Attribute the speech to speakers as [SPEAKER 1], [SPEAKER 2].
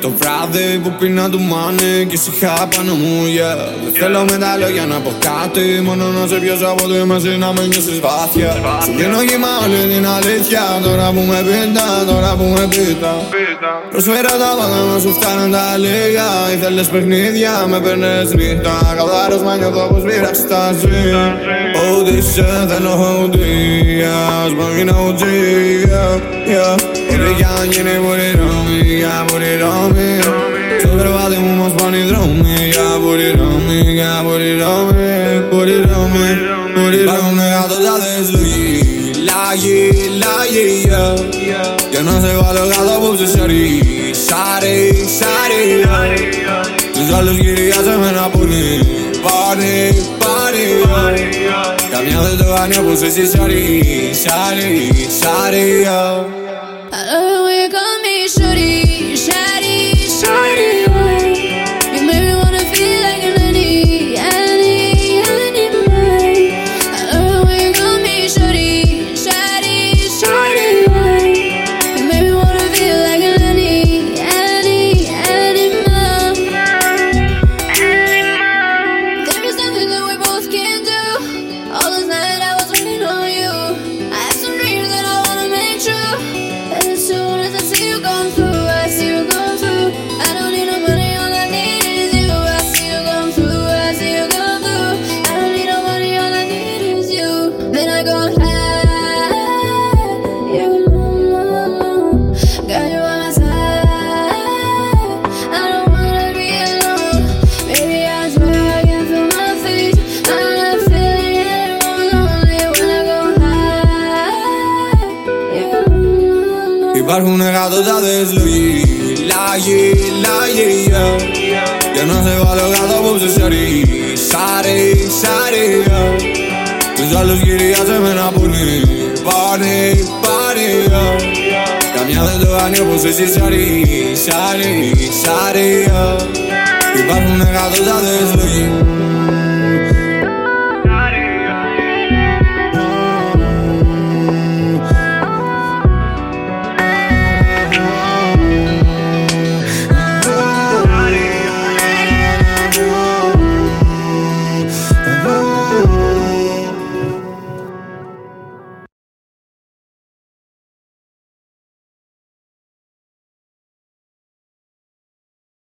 [SPEAKER 1] το βράδυ που πίνα του μάνε και ησυχά πάνω μου, yeah. Δεν θέλω με τα λόγια να πω κάτι Μόνο να σε πιάσω από το μαζί να με νιώσεις βάθια Σου δίνω κύμα όλη την αλήθεια Τώρα που με πίτα, τώρα που με πίτα Προσφέρα τα πάντα να σου φτάνουν τα λίγα Ήθελες παιχνίδια, με παίρνες νύχτα. Καουδάρος μα νιώθω πως πήρα στάση Ό,τι σε θέλω OD, ας πω είναι OG, yeah, yeah Ό,τι κι αν γίνει μπορεί ρόμι, yeah, μπορεί ρόμι Στο κρεβάτι μου μας πάνε οι δρόμοι, yeah, μπορεί ρόμι, yeah, μπορεί ρόμι Μπορεί ρόμι, μπορεί ρόμι Υπάρχουν εκατοντάδες λόγοι, λάγοι, λάγοι, yeah. Για να σε βάλω κάτω απόψε σαρί, σαρί, σαρί, yeah. Τους άλλους κυρία σε μένα πούνε, πάνε, πάνε, yeah. Καμιά δεν το κάνει όπως εσύ, σαρί, σαρί, σαρί, yeah Υπάρχουν εκατοντάδες λόγοι, λάγοι, λάγοι, yeah Για να σε βάλω κάτω απόψε σαρί, σαρί, σαρί, yeah Τους άλλους κυρία σε μένα πούνε, πάνε, πάνε, yeah Καμιά δεν το κάνει όπως εσύ σαρί, σαρί, σαρί, yeah Υπάρχουν εκατοντάδες λόγοι